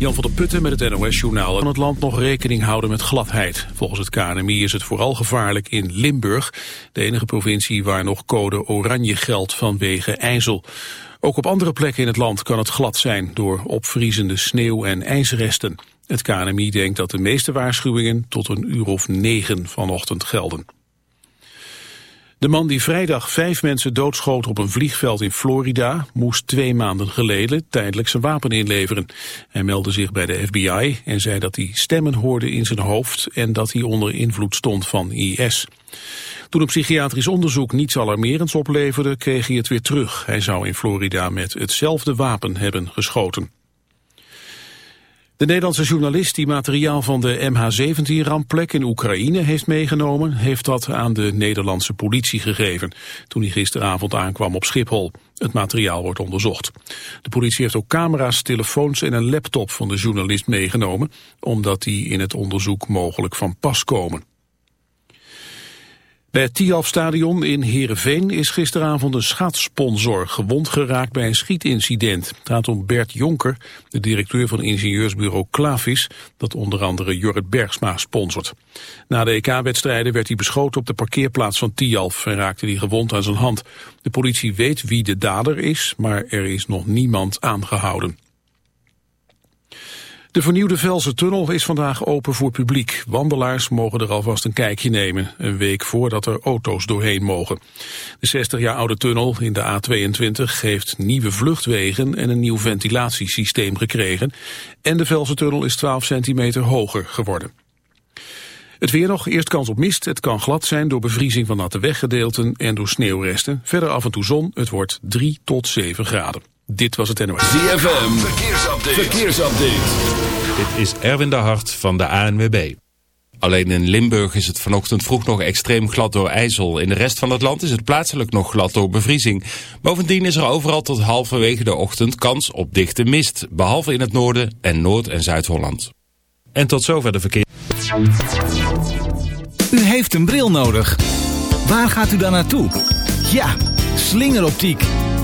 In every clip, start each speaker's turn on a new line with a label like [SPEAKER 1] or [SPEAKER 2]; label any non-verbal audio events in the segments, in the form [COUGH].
[SPEAKER 1] Jan van der Putten met het NOS-journaal. Kan het land nog rekening houden met gladheid. Volgens het KNMI is het vooral gevaarlijk in Limburg, de enige provincie waar nog code oranje geldt vanwege ijzel. Ook op andere plekken in het land kan het glad zijn door opvriezende sneeuw en ijsresten. Het KNMI denkt dat de meeste waarschuwingen tot een uur of negen vanochtend gelden. De man die vrijdag vijf mensen doodschoot op een vliegveld in Florida... moest twee maanden geleden tijdelijk zijn wapen inleveren. Hij meldde zich bij de FBI en zei dat hij stemmen hoorde in zijn hoofd... en dat hij onder invloed stond van IS. Toen een psychiatrisch onderzoek niets alarmerends opleverde... kreeg hij het weer terug. Hij zou in Florida met hetzelfde wapen hebben geschoten. De Nederlandse journalist die materiaal van de MH17-rampplek in Oekraïne heeft meegenomen, heeft dat aan de Nederlandse politie gegeven, toen hij gisteravond aankwam op Schiphol. Het materiaal wordt onderzocht. De politie heeft ook camera's, telefoons en een laptop van de journalist meegenomen, omdat die in het onderzoek mogelijk van pas komen. Bij het Tialf-stadion in Heerenveen is gisteravond een schaatssponsor gewond geraakt bij een schietincident. Het gaat om Bert Jonker, de directeur van ingenieursbureau Klavis, dat onder andere Jorrit Bergsma sponsort. Na de EK-wedstrijden werd hij beschoten op de parkeerplaats van Tialf en raakte hij gewond aan zijn hand. De politie weet wie de dader is, maar er is nog niemand aangehouden. De vernieuwde Velse tunnel is vandaag open voor publiek. Wandelaars mogen er alvast een kijkje nemen, een week voordat er auto's doorheen mogen. De 60 jaar oude tunnel in de A22 heeft nieuwe vluchtwegen en een nieuw ventilatiesysteem gekregen. En de Velse tunnel is 12 centimeter hoger geworden. Het weer nog, eerst kans op mist. Het kan glad zijn door bevriezing van natte weggedeelten en door sneeuwresten. Verder af en toe zon, het wordt 3 tot 7 graden. Dit was het NOS.
[SPEAKER 2] ZFM, verkeersupdate. verkeersupdate.
[SPEAKER 3] Dit is Erwin de Hart van de ANWB. Alleen in Limburg is het vanochtend vroeg nog extreem glad door ijzel. In de rest van het land is het plaatselijk nog glad door bevriezing. Bovendien is er overal tot halverwege de ochtend kans op dichte mist. Behalve in het noorden en Noord- en Zuid-Holland. En tot zover de verkeer.
[SPEAKER 4] U heeft een bril nodig. Waar gaat u dan naartoe? Ja, slingeroptiek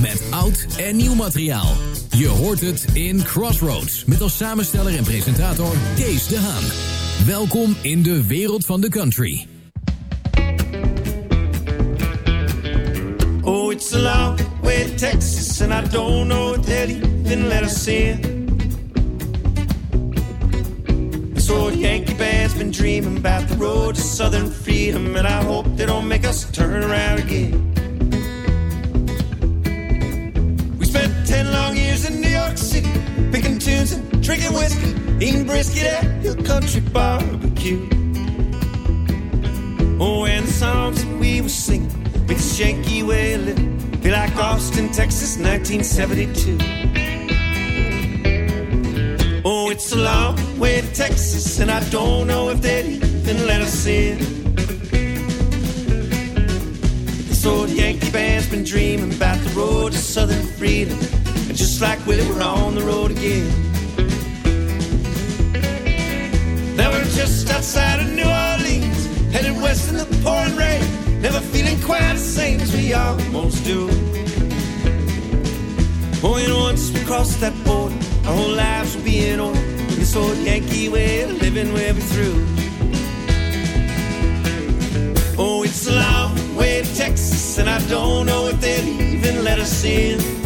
[SPEAKER 5] Met oud en nieuw materiaal. Je hoort het in Crossroads. Met als samensteller en presentator Kees de Haan. Welkom in de wereld van de country.
[SPEAKER 6] Oh, it's a long way to Texas, and I don't know if even let us in. Old Yankee band's been dreaming about the road to southern freedom, and I hope they don't make us turn around again. Spent long years in New York City, picking tunes and drinking whiskey, eating brisket at Hill Country Barbecue. Oh, and the songs that we were singing with the shaky way of living. Feel like Austin, Texas, 1972. Oh, it's a long way to Texas, and I don't know if they'd even let us in. This old Yankee band's been dreaming about the road to southern freedom. Just like Willie, we're on the road again. Now we're just outside of New Orleans, headed west in the pouring rain. Never feeling quite the same as we almost do. Oh, and once we cross that border, our whole lives will be in order. This old Yankee way of living will be through. Oh, it's a long way to Texas, and I don't know if they'll even let us in.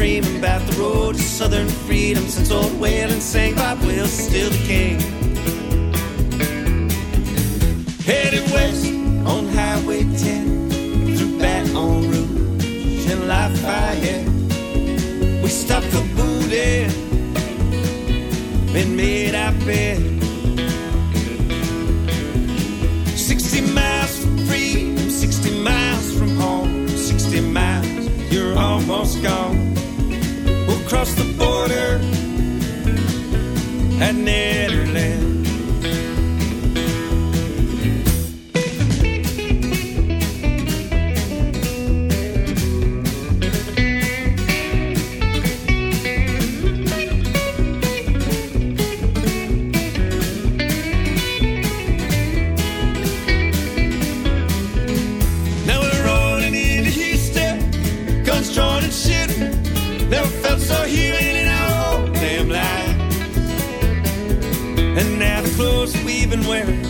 [SPEAKER 6] Dreaming about the road to southern freedom since old Waylon sang Bob Wilson still the king. Headed west on Highway 10 through Baton Rouge and Lafayette. We stopped for Boudin and made our bed. 60 miles from freedom, 60 miles from home, 60 miles, you're almost gone. We'll cross the been wearing,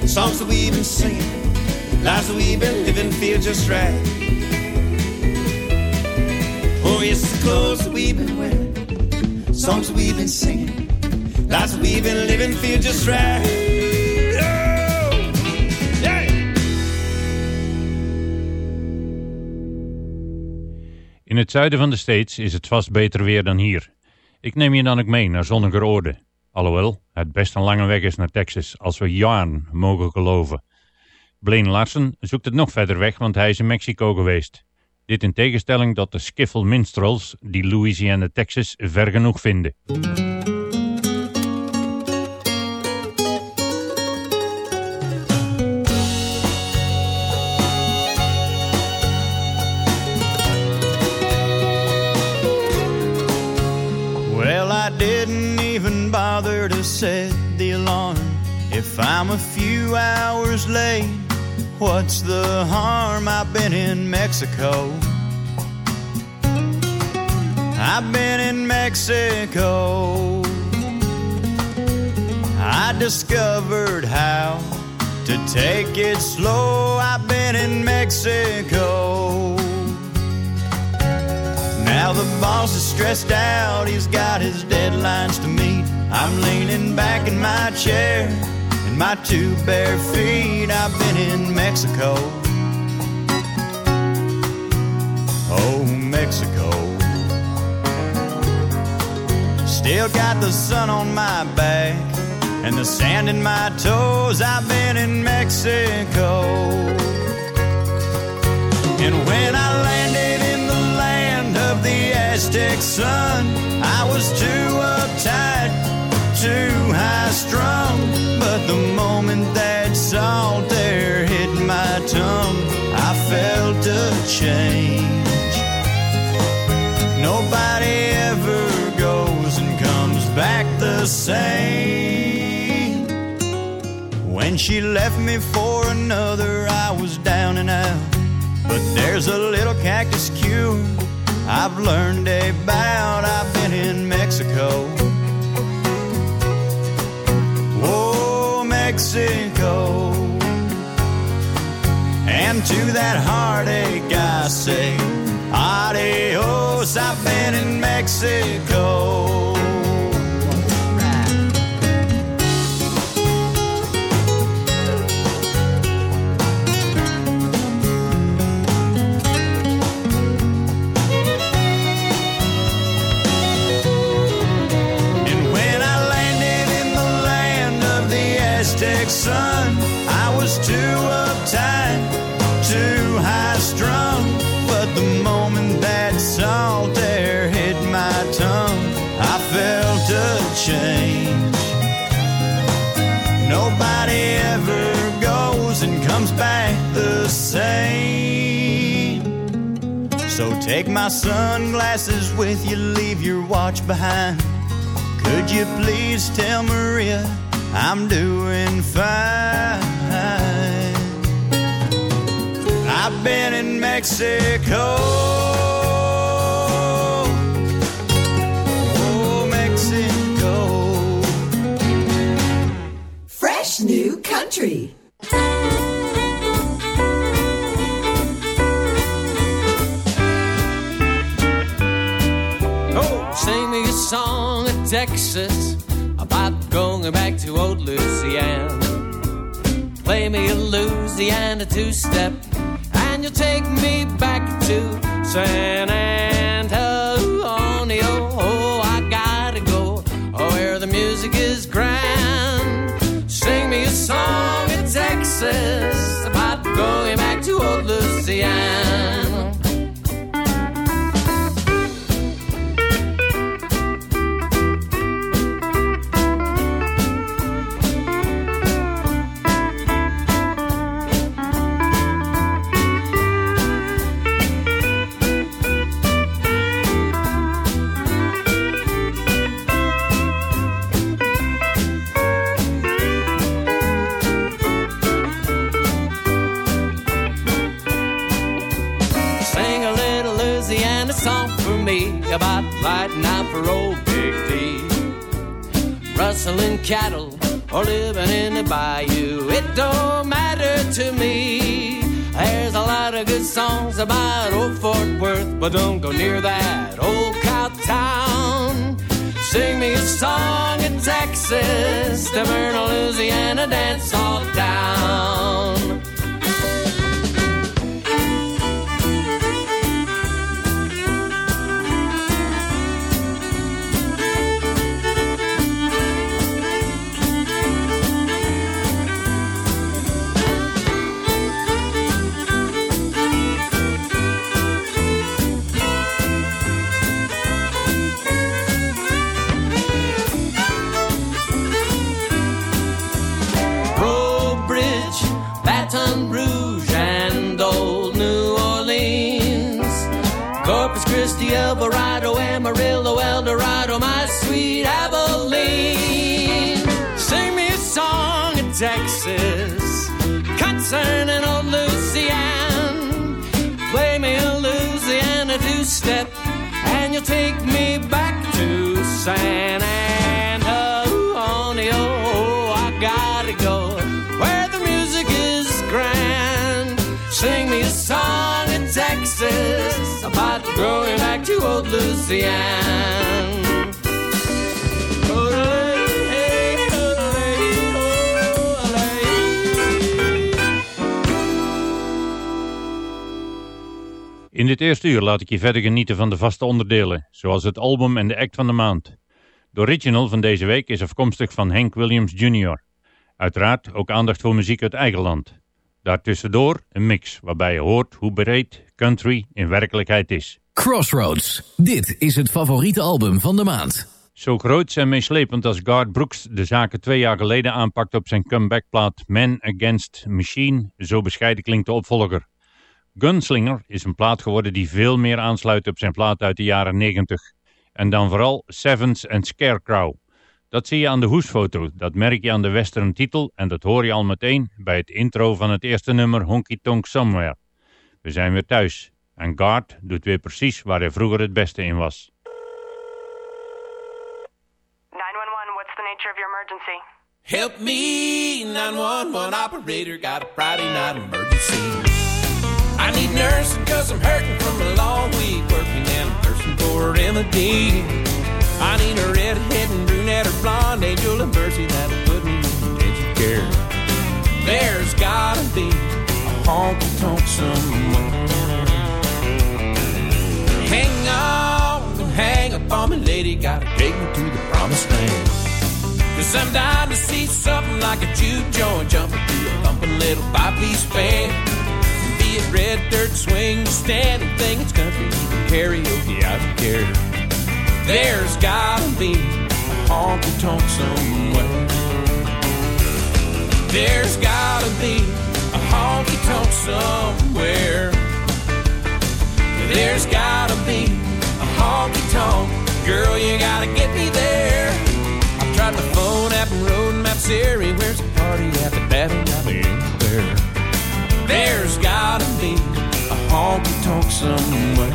[SPEAKER 6] the songs that we've been singing, lives that we've been living feel just right. Oh, yes, the clothes that we've been wearing, songs that we've been singing, lives that we've been living feel just right.
[SPEAKER 7] In het zuiden van de States is het vast beter weer dan hier. Ik neem je dan ook mee naar zonniger oorden. Alhoewel, het best een lange weg is naar Texas, als we Yarn mogen geloven. Blaine Larson zoekt het nog verder weg, want hij is in Mexico geweest. Dit in tegenstelling tot de skiffle minstrels die Louisiana Texas ver genoeg vinden.
[SPEAKER 8] What's the harm? I've been in Mexico. I've been in Mexico. I discovered how to take it slow. I've been in Mexico. Now the boss is stressed out, he's got his deadlines to meet. I'm leaning back in my chair, my two bare feet. I've been in Mexico. Oh, Mexico. Still got the sun on my back and the sand in my toes. I've been in Mexico. And when I landed in the land of the Aztec sun, I was too too high strung. But the moment that salt air hit my tongue, I felt a change. Nobody ever goes and comes back the same. When she left me for another, I was down and out. But there's a little cactus cure I've learned about. I've been in Mexico. Mexico. And to that heartache I say, adios. I've been in Mexico. Sun, I was too uptight, too high strung. But the moment that salt air hit my tongue, I felt a change. Nobody ever goes and comes back the
[SPEAKER 9] same. So take my sunglasses with you, leave your watch behind. Could you please tell Maria I'm doing fine? I've been in Mexico. Oh, Mexico.
[SPEAKER 10] Fresh new country.
[SPEAKER 11] Oh, sing me a song of Texas about going back to old Louisiana. Play me a Louisiana two step, and you'll take me back to San Antonio. Oh, I gotta go oh, where the music is grand. Sing me a song of Texas about going back to old Louisiana. Don't go near that old cow town. Sing me a song in Texas to burn Louisiana dance all down. Concerning old Lucian. Play me a Louisiana two-step, and you'll take me back to San Antonio. Oh, I gotta go where the music is grand. Sing me a song in Texas about going back to old Lucian.
[SPEAKER 7] In dit eerste uur laat ik je verder genieten van de vaste onderdelen, zoals het album en de act van de maand. De original van deze week is afkomstig van Hank Williams Jr. Uiteraard ook aandacht voor muziek uit eigen land. Daartussendoor een mix waarbij je hoort hoe breed country in werkelijkheid is.
[SPEAKER 5] Crossroads. Dit is het favoriete album van de maand.
[SPEAKER 7] Zo groot en meeslepend als Garth Brooks de zaken twee jaar geleden aanpakt op zijn comebackplaat Man Against Machine, zo bescheiden klinkt de opvolger. Gunslinger is een plaat geworden die veel meer aansluit op zijn plaat uit de jaren 90. En dan vooral Sevens en Scarecrow. Dat zie je aan de hoesfoto, dat merk je aan de western titel en dat hoor je al meteen bij het intro van het eerste nummer Honky Tonk Somewhere. We zijn weer thuis en Garth doet weer precies waar hij vroeger het beste in was.
[SPEAKER 12] 911, what's the nature of your emergency?
[SPEAKER 6] Help me, 911 operator, got a Friday night emergency. I need nursing cause I'm hurting from a long week working and I'm thirsting for a remedy. I need a redhead and brunette or blonde angel of mercy that'll put me in intensive care. There's gotta be a honky tonk somewhere. Hang on hang up on me, lady, gotta take me to the promised land. Cause I'm dying to see something like a juke joint jumping through a thumping little five-piece band. Be red dirt swing, standing thing, it's country, even karaoke, I don't care. There's gotta be a honky tonk somewhere. There's gotta be a honky
[SPEAKER 11] tonk somewhere. There's gotta be a honky tonk. Girl, you gotta get me there. I've tried my phone app and road maps everywhere. Where's a party at the that There's gotta be a honky tonk somewhere.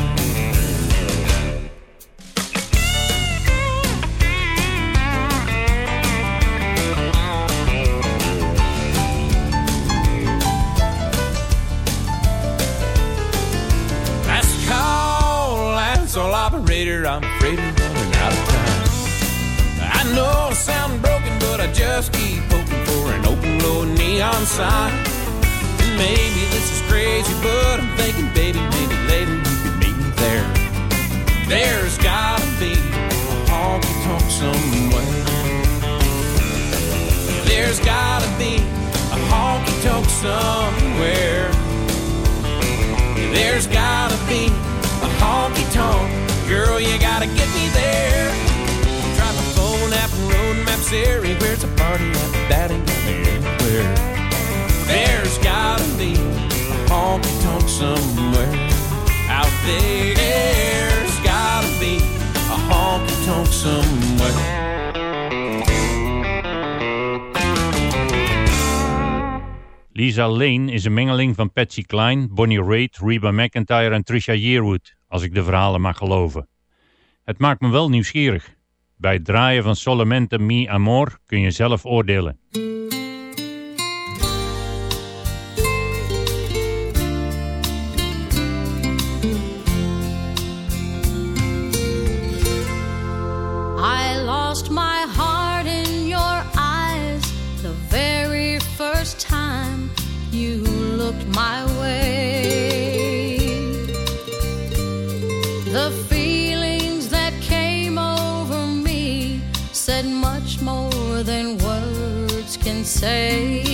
[SPEAKER 11] That's call, that's operator. I'm afraid we're running out of time. I know I sound broken, but I just keep hoping for an open road neon sign. Maybe this is crazy, but I'm thinking, baby, maybe later you could meet me there. There's gotta be a honky tonk somewhere. There's gotta be a honky tonk somewhere. There's gotta be a honky tonk. Girl, you gotta get me there. Try my phone app road maps everywhere. It's a party app that ain't anywhere. There's gotta be a honky tonk somewhere out there. There's gotta be a honky tonk somewhere.
[SPEAKER 7] Lisa Lane is een mengeling van Patsy Cline, Bonnie Raitt, Reba McEntire en Trisha Yearwood, als ik de verhalen mag geloven. Het maakt me wel nieuwsgierig. Bij het draaien van Solamente Mi Amor kun je zelf oordelen.
[SPEAKER 2] Say.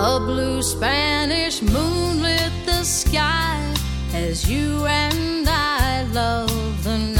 [SPEAKER 2] A blue Spanish moon lit the sky as you and I love the night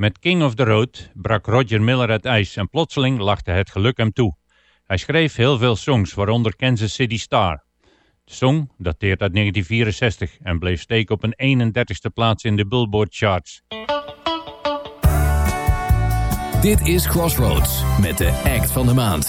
[SPEAKER 7] Met King of the Road brak Roger Miller het ijs en plotseling lachte het geluk hem toe. Hij schreef heel veel songs, waaronder Kansas City Star. De song dateert uit 1964 en bleef steken op een 31ste plaats in de Billboard charts.
[SPEAKER 5] Dit is Crossroads met de act van de maand.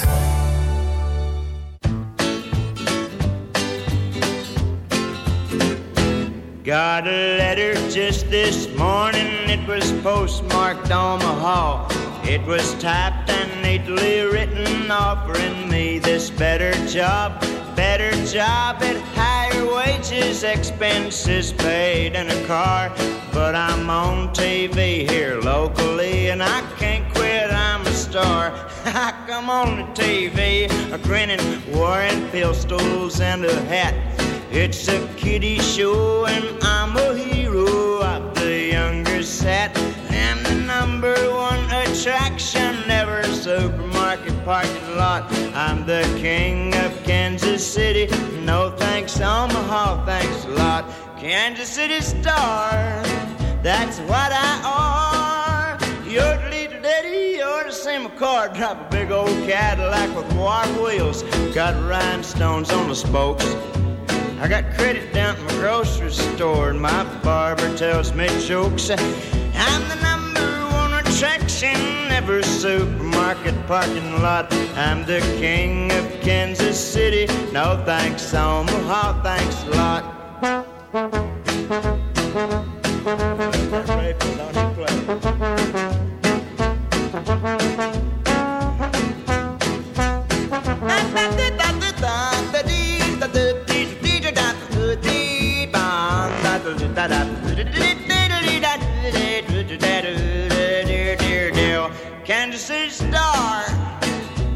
[SPEAKER 13] Got a letter just this morning, it was postmarked Omaha. It was typed and neatly written, offering me this better job, better job at higher wages, expenses paid, and a car. But I'm on TV here locally, and I can't quit, I'm a star. [LAUGHS] I come on the TV, a grinning, wearing pistols and a hat. It's a kiddie show, and I'm a hero set. And the number one attraction, never supermarket parking lot. I'm the king of Kansas City. No thanks, Omaha, thanks a lot. Kansas City star, that's what I are. You're the leader, daddy, you're the same car. Drive a big old Cadillac with wire wheels. Got rhinestones on the spokes. I got credit down at my grocery store, and my barber tells me jokes. I'm the number one attraction, every supermarket parking lot. I'm the king of Kansas City. No thanks, Omaha, thanks a lot. Kansas City star,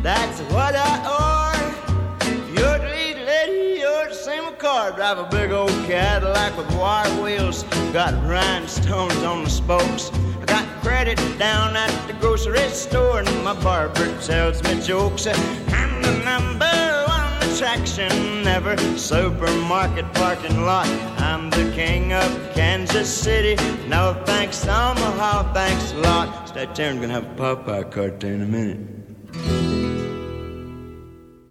[SPEAKER 13] that's what I are. You're lady, you're the car. Drive a big old Cadillac with wire wheels. Got rhinestones on the spokes. I got credit down at the grocery store, and my barber tells me jokes. I'm the number attraction ever. Supermarket parking lot. I'm the king of Kansas City. No thanks, Omaha, thanks a lot. Stay tuned, gonna have a Popeye cartoon in a minute.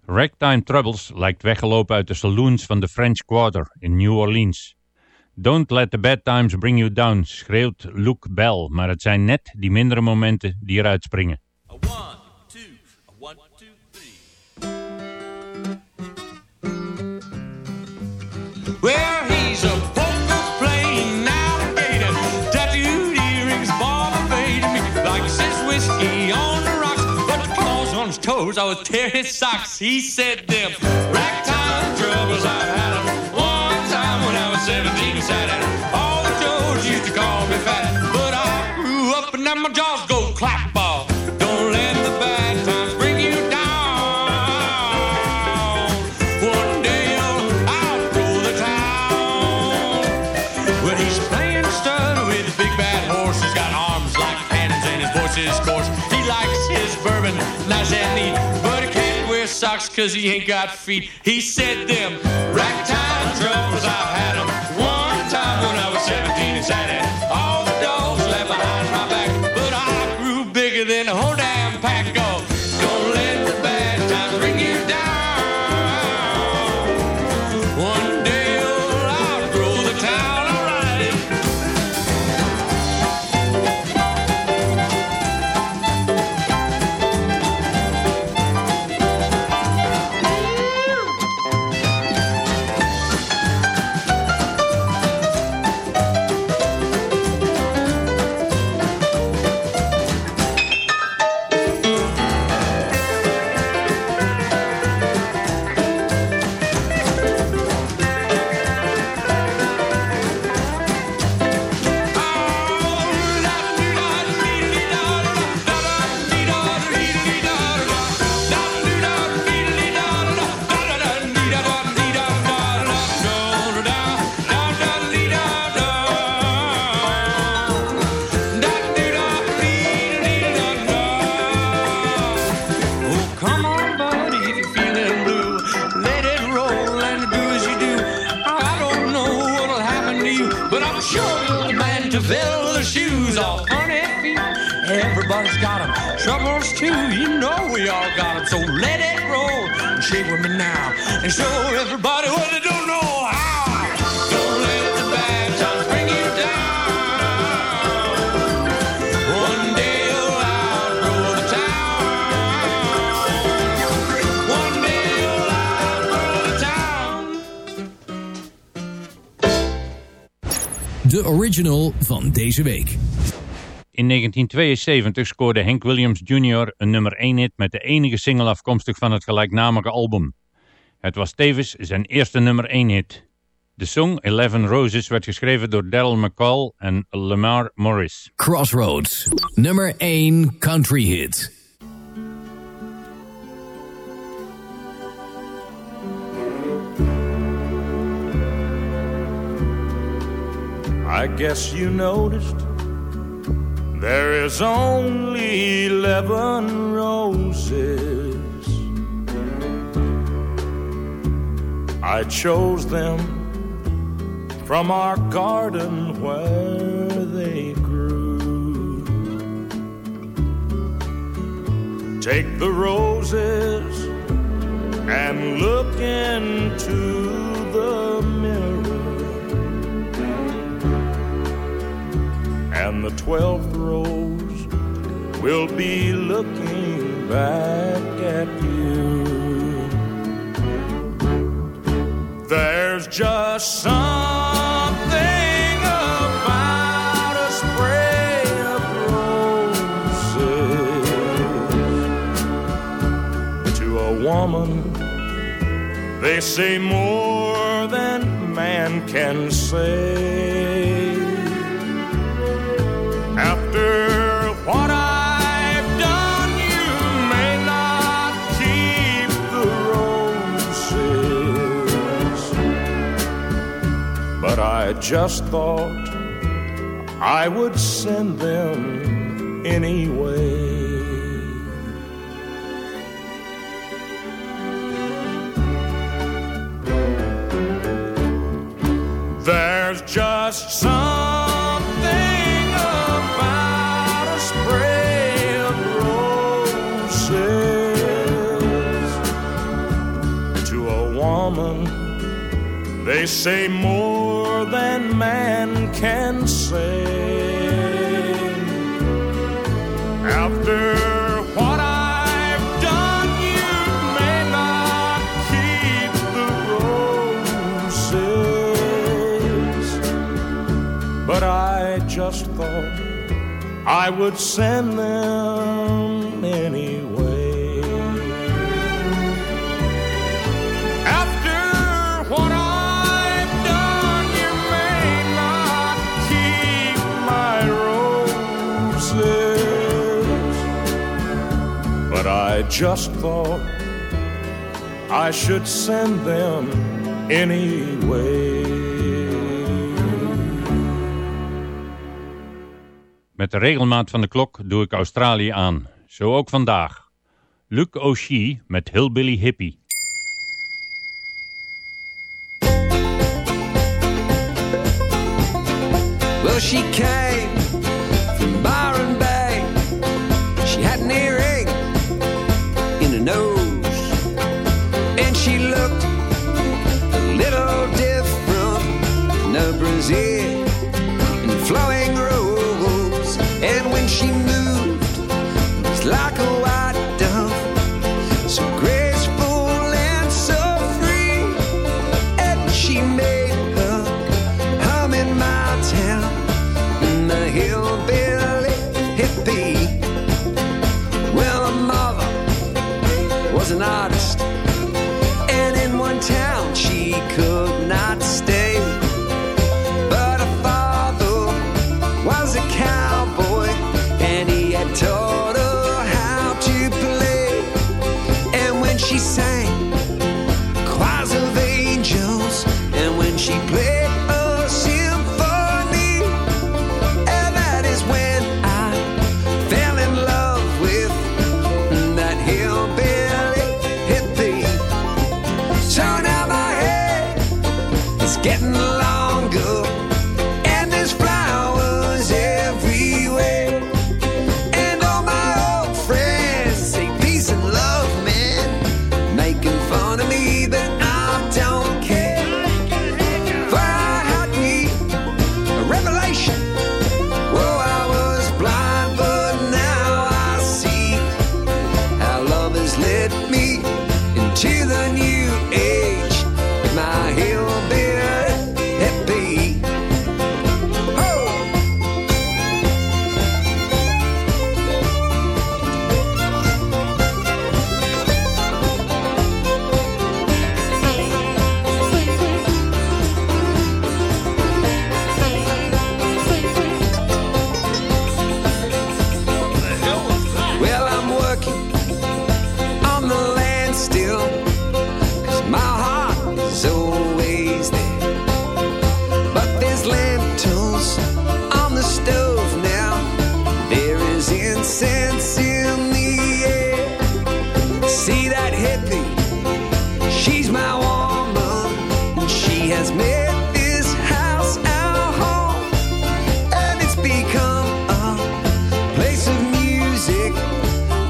[SPEAKER 7] Ragtime Troubles lijkt weggelopen uit de saloons van de French Quarter in New Orleans. Don't let the bad times bring you down, schreeuwt Luke Bell, maar het zijn net die mindere momenten die eruit springen.
[SPEAKER 14] Toes, I would tear his socks. He said them. Ragtime troubles I've had 'em. One time when I was 17 sat at all the Joes used to call me fat, but I grew up and now my jaws go clap socks cause he ain't got feet. He said them ragtime troubles I've had 'em one time when I was 17 and sat at all the dogs left behind my back, but I grew bigger than a whole damn pack of. Troubles too, you know we all got 'em. So let it roll shake with me now. And show everybody what they don't know how. Don't let the.
[SPEAKER 5] De original van deze week.
[SPEAKER 7] In 1972 scoorde Hank Williams Jr. een nummer 1 hit met de enige single afkomstig van het gelijknamige album. Het was tevens zijn eerste nummer 1 hit. De song Eleven Roses werd geschreven door Daryl McCall en Lamar Morris.
[SPEAKER 5] Crossroads, nummer 1 country hit.
[SPEAKER 15] I guess you noticed there is only eleven roses. I chose them from our garden where they grew. Take the roses and look into the mirror. And the twelfth rose will be looking back at you. There's just something about a spray of roses to a woman. They say more than man can say. I just thought I would send them anyway. There's just something about a spray of roses to a woman. They say more than man can say. After what I've done, you may not keep the roses, but I just thought I would send them just thought I should send them anyway.
[SPEAKER 7] Met de regelmaat van de klok doe ik Australië aan. Zo ook vandaag. Luke O'Shea met Hillbilly Hippie.
[SPEAKER 16] Well, she came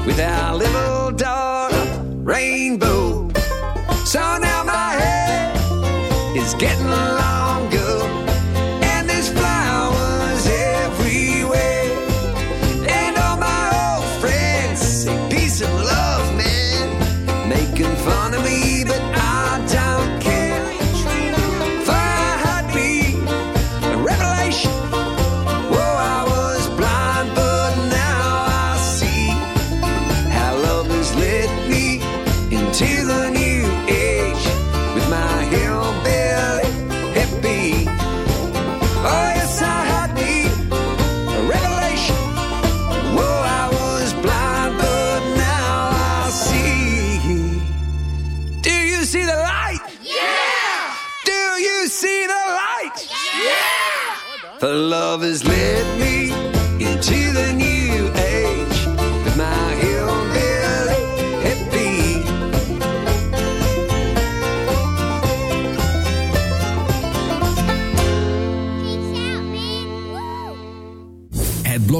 [SPEAKER 16] with our little dot rainbow. So now my head is getting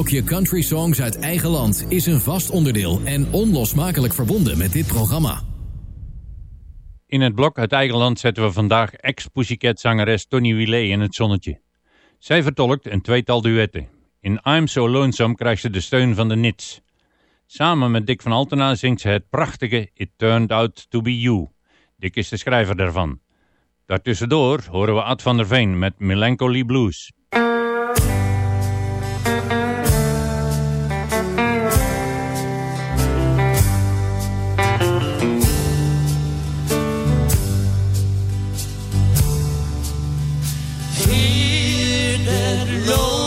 [SPEAKER 14] Je country songs uit eigen land is een vast onderdeel en onlosmakelijk verbonden met dit programma.
[SPEAKER 7] In het blok uit eigen land zetten we vandaag ex-Pussycat-zangeres Tony Willet in het zonnetje. Zij vertolkt een tweetal duetten. In I'm So Lonesome krijgt ze de steun van de Nits. Samen met Dick van Altena zingt ze het prachtige It Turned Out To Be You. Dick is de schrijver daarvan. Daartussendoor horen we Ad van der Veen met Melancholy Blues.
[SPEAKER 14] said, Lord.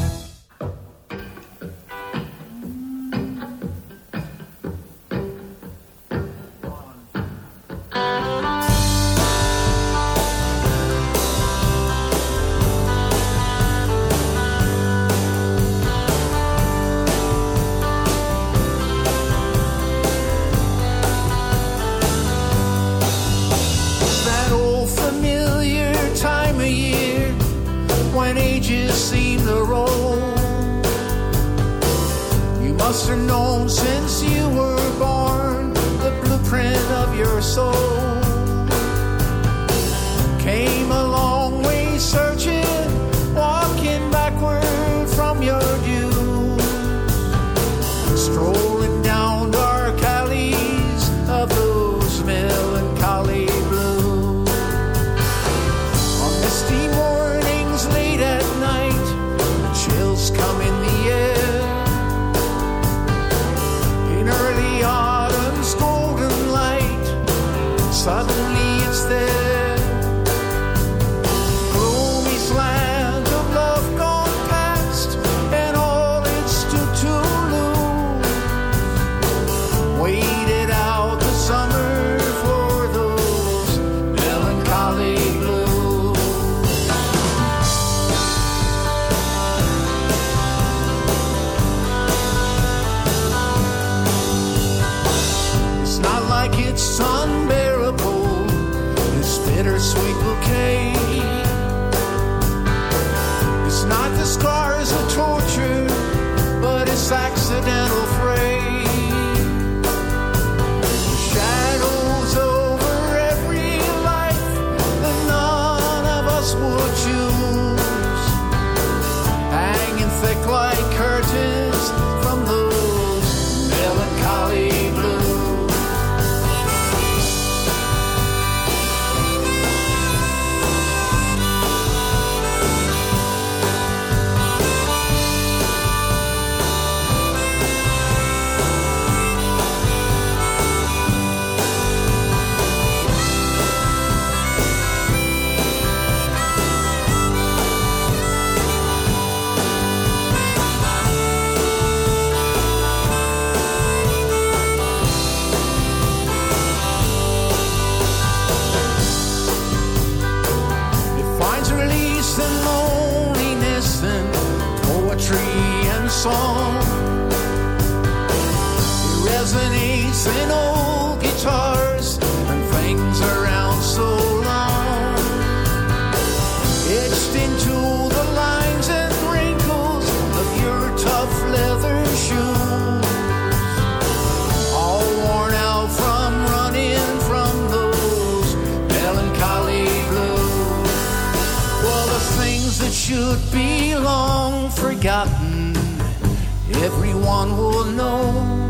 [SPEAKER 17] everyone will know.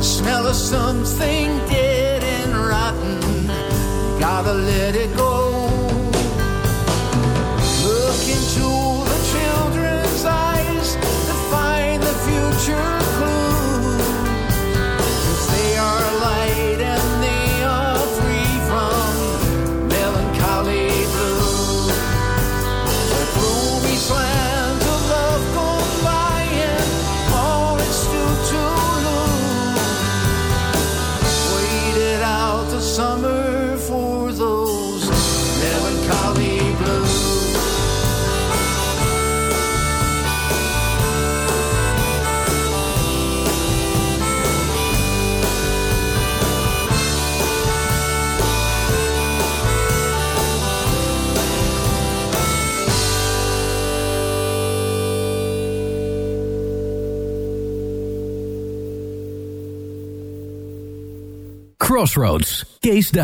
[SPEAKER 17] Smell of something dead and rotten, gotta let it go.
[SPEAKER 5] Crossroads, Kees de.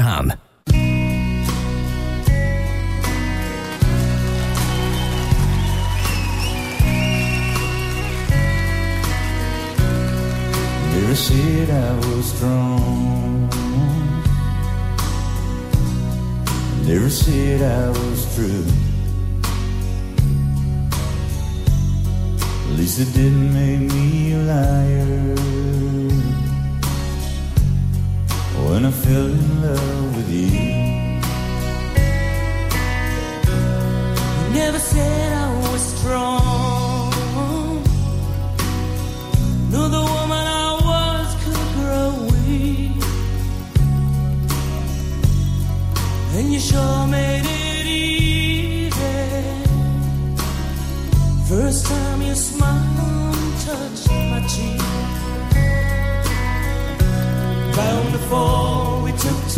[SPEAKER 8] Never said I was strong. Never said I was true. At least it didn't make me a liar. When I fell in love with you.
[SPEAKER 14] You Never said I was strong.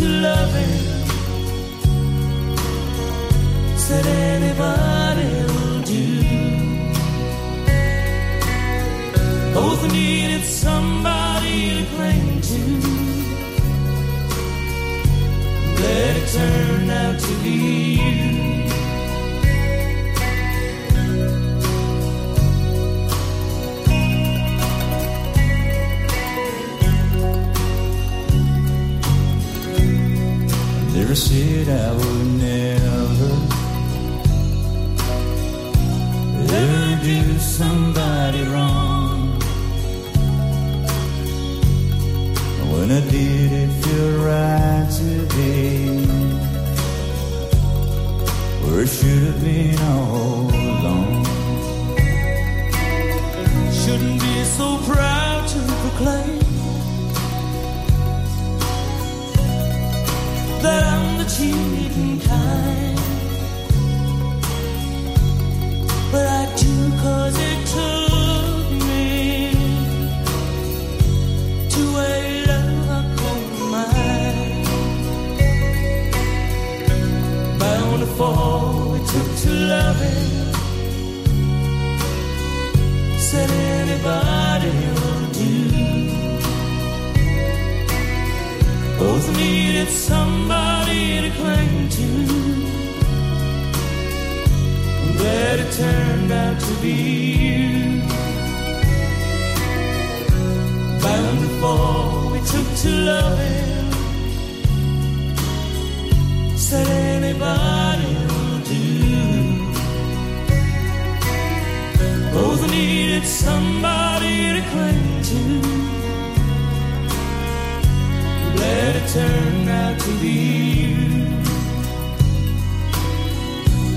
[SPEAKER 14] To loving. Said anybody will do. Both needed somebody to cling to. Glad it turned out to be you.
[SPEAKER 8] Never said I would never ever do somebody wrong. When I did, it feel right today. Where it should have been all along.
[SPEAKER 14] Shouldn't be so proud to proclaim that I'm the cheating kind. But I do cause it took me to a love I mine. Bound to fall, it took to loving. Said anybody Both needed somebody to cling to. I'm glad it turned out to be you. Bound before we took to loving. Said anybody will do. Both needed somebody to cling to. Glad it turned out to be you.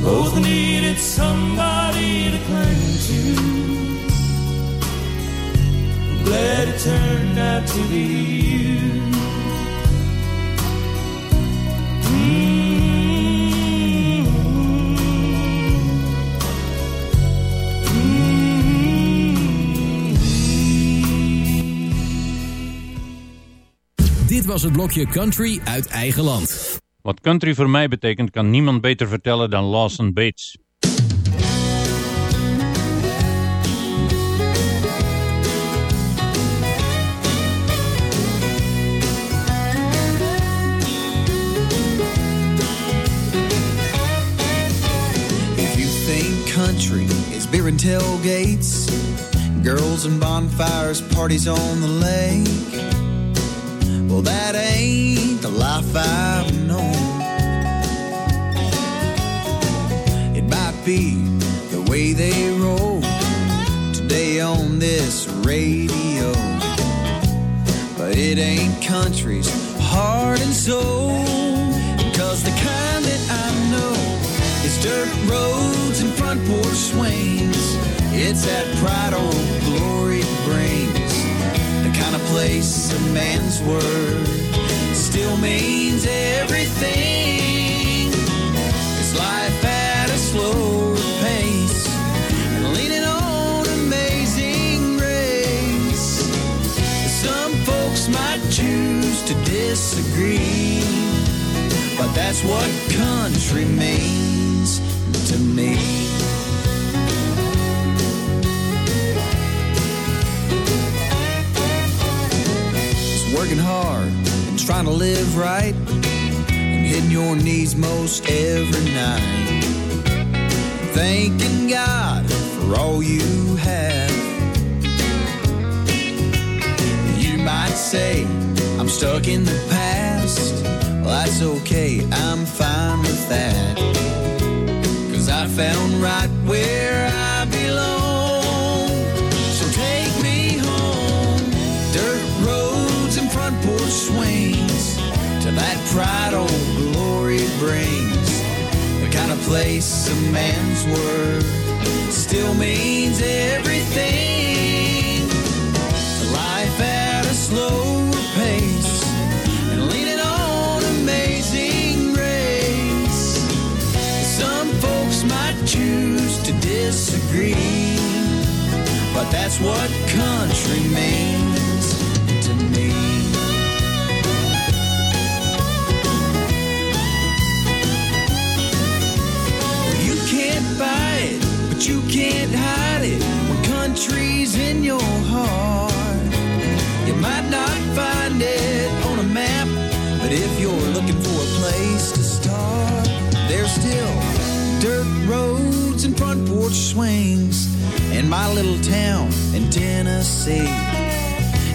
[SPEAKER 14] Both needed somebody to cling to. Glad it turned out to be you.
[SPEAKER 5] Dit was het blokje Country uit eigen land.
[SPEAKER 7] Wat country voor mij betekent kan niemand beter vertellen dan Lawson Bates.
[SPEAKER 9] If you think country is beer and tailgates, girls and bonfires, parties on the lake, well, that ain't the life I've known. It might be the way they roll today on this radio, but it ain't country's heart and soul. Cause the kind that I know is dirt roads and front porch swings. It's that pride old glory brings. Place a man's word still means everything. It's life at a slower pace and leaning on amazing grace. Some folks might choose to disagree, but that's what country means to me. Working hard and trying to live right and hitting your knees most every night. Thanking God for all you have. You might say, I'm stuck in the past. Well, that's okay, I'm fine with that. Cause I found right swings to that pride old glory brings. The kind of place a man's word still means everything. Life at a slower pace and leaning on amazing grace. Some folks might choose to disagree, but that's what country means can't hide it when country's in your heart. You might not find it on a map, but if you're looking for a place to start, there's still dirt roads and front porch swings. And my little town in Tennessee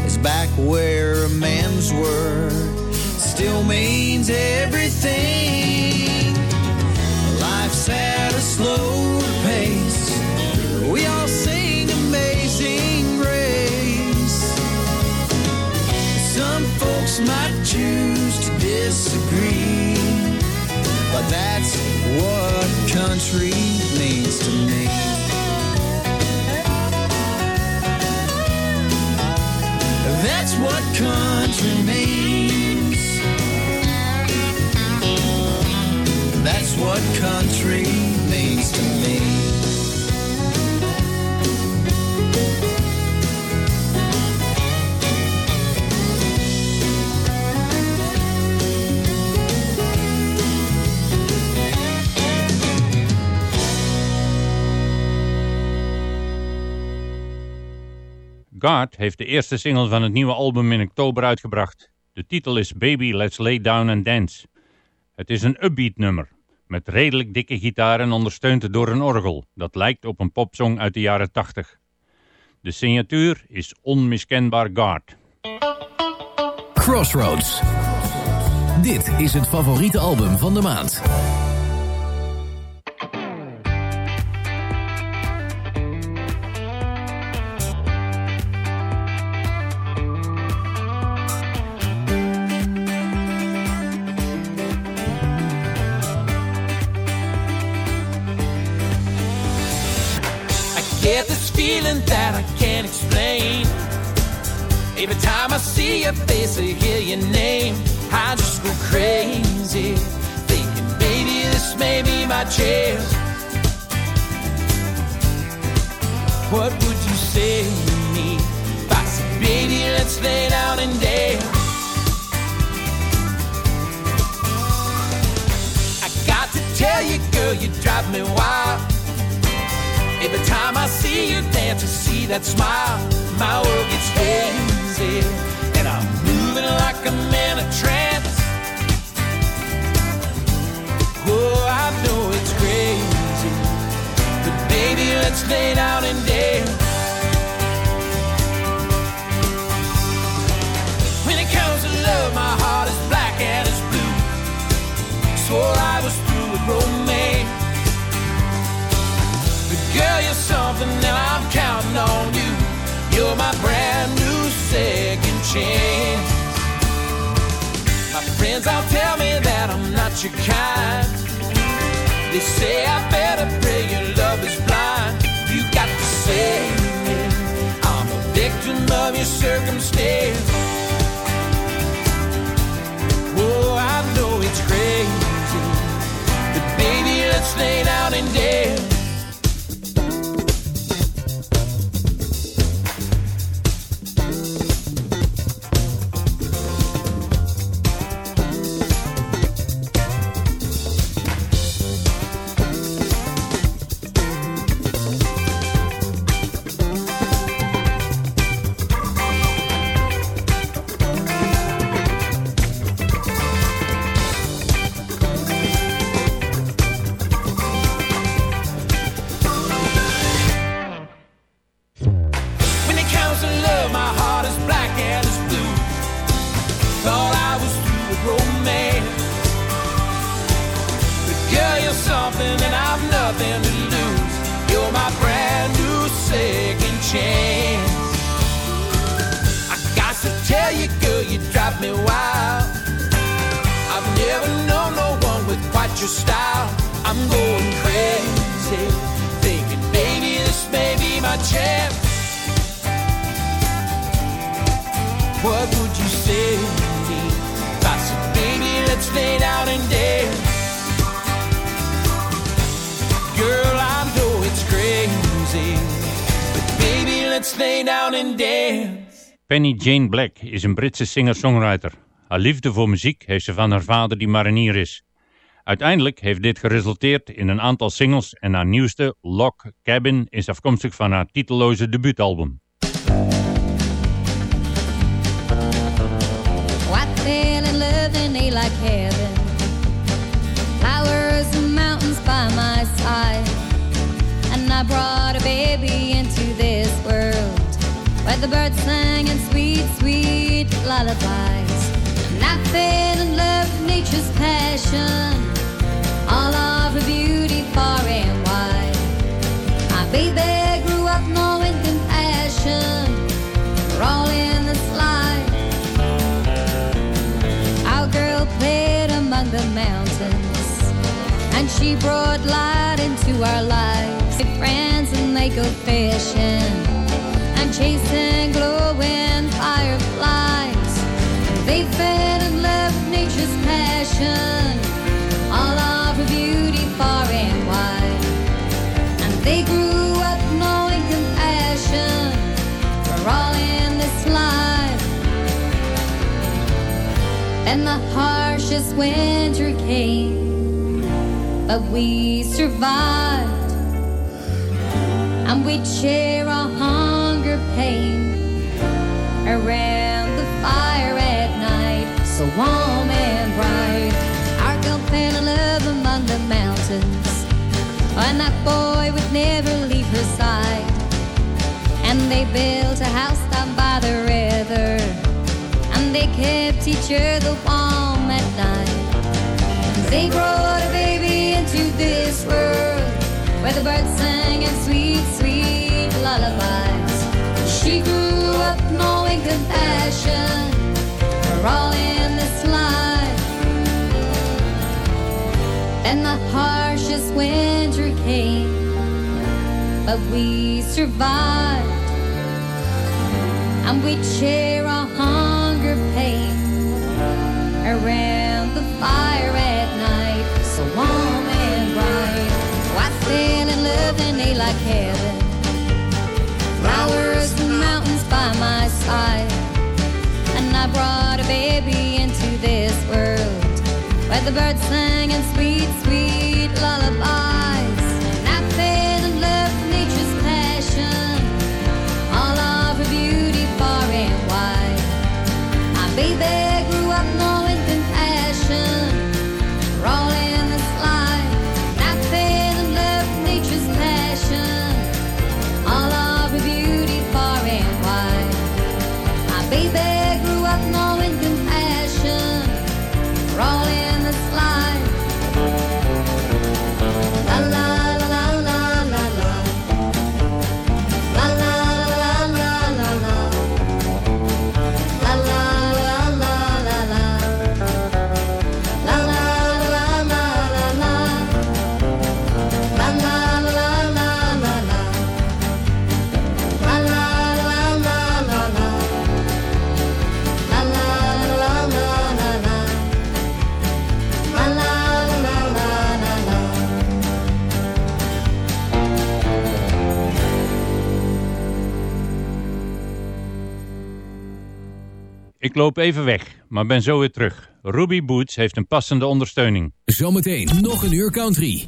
[SPEAKER 9] is back where a man's word still means everything. Life's at a pace. We all sing amazing grace. Some folks might choose to disagree, but that's what country means to me. That's what country means. That's what country means to me.
[SPEAKER 7] God heeft de eerste single van het nieuwe album in oktober uitgebracht. De titel is Baby Let's Lay Down and Dance. Het is een upbeat nummer, met redelijk dikke gitaar en ondersteund door een orgel. Dat lijkt op een popsong uit de jaren 80. De signatuur is onmiskenbaar God.
[SPEAKER 5] Crossroads. Dit is het favoriete album van de maand.
[SPEAKER 6] get this feeling that I can't explain. Every time I see your face or hear your name, I just go crazy. Thinking, baby, this may be my chance. What would you say to me if I said, baby, let's lay down and dance?
[SPEAKER 11] I got to tell you, girl, you drive me wild Every time I see you dance, I see that smile. My world gets hazy, and I'm moving like I'm in a trance. Oh, I know it's crazy, but baby, let's lay down and dance. When it comes to love, my heart is black and it's blue. Swore I was through with romance. Girl, you're something that I'm counting on you. You're my brand new second chance. My friends all tell me that I'm not your kind. They say I better pray your love is blind. You got to say I'm a victim of your circumstance. Oh, I know it's crazy, but baby, let's lay down and dance.
[SPEAKER 7] Jane Black is een Britse singer-songwriter. Haar liefde voor muziek heeft ze van haar vader die marinier is. Uiteindelijk heeft dit geresulteerd in een aantal singles en haar nieuwste, Lock Cabin, is afkomstig van haar titelloze debuutalbum.
[SPEAKER 18] Baby into this world the birds sang lullabies. I fell in love with nature's passion. All of her beauty far and wide. My baby grew up knowing compassion. We're all in this life. Our girl played among the mountains, and she brought light into our lives. Friends, and they go fishing and chasing glowing passion, all of her beauty far and wide. And they grew up knowing compassion. We're all in this life. And the harshest winter came, but we survived. And we'd share our hunger pain around the fire at night, so warm and that boy would never leave her side. And they built a house down by the river and they kept each other warm at night. They brought a baby into this world where the birds sang in sweet, sweet lullabies. She grew up knowing compassion. We're all in this life. And the harshest winter came, but we survived and we'd share our hunger pain around the fire at night, so warm and bright. Oh, I fell in love in a like heaven, flowers and mountains by my side, and I brought a baby where the birds sang in sweet, sweet lullabies.
[SPEAKER 5] And
[SPEAKER 18] I fell and loved nature's passion, all of her beauty far and wide. My baby. loop even weg, maar ben zo weer terug. Ruby Boots heeft een passende ondersteuning. Zometeen nog
[SPEAKER 2] een uur country.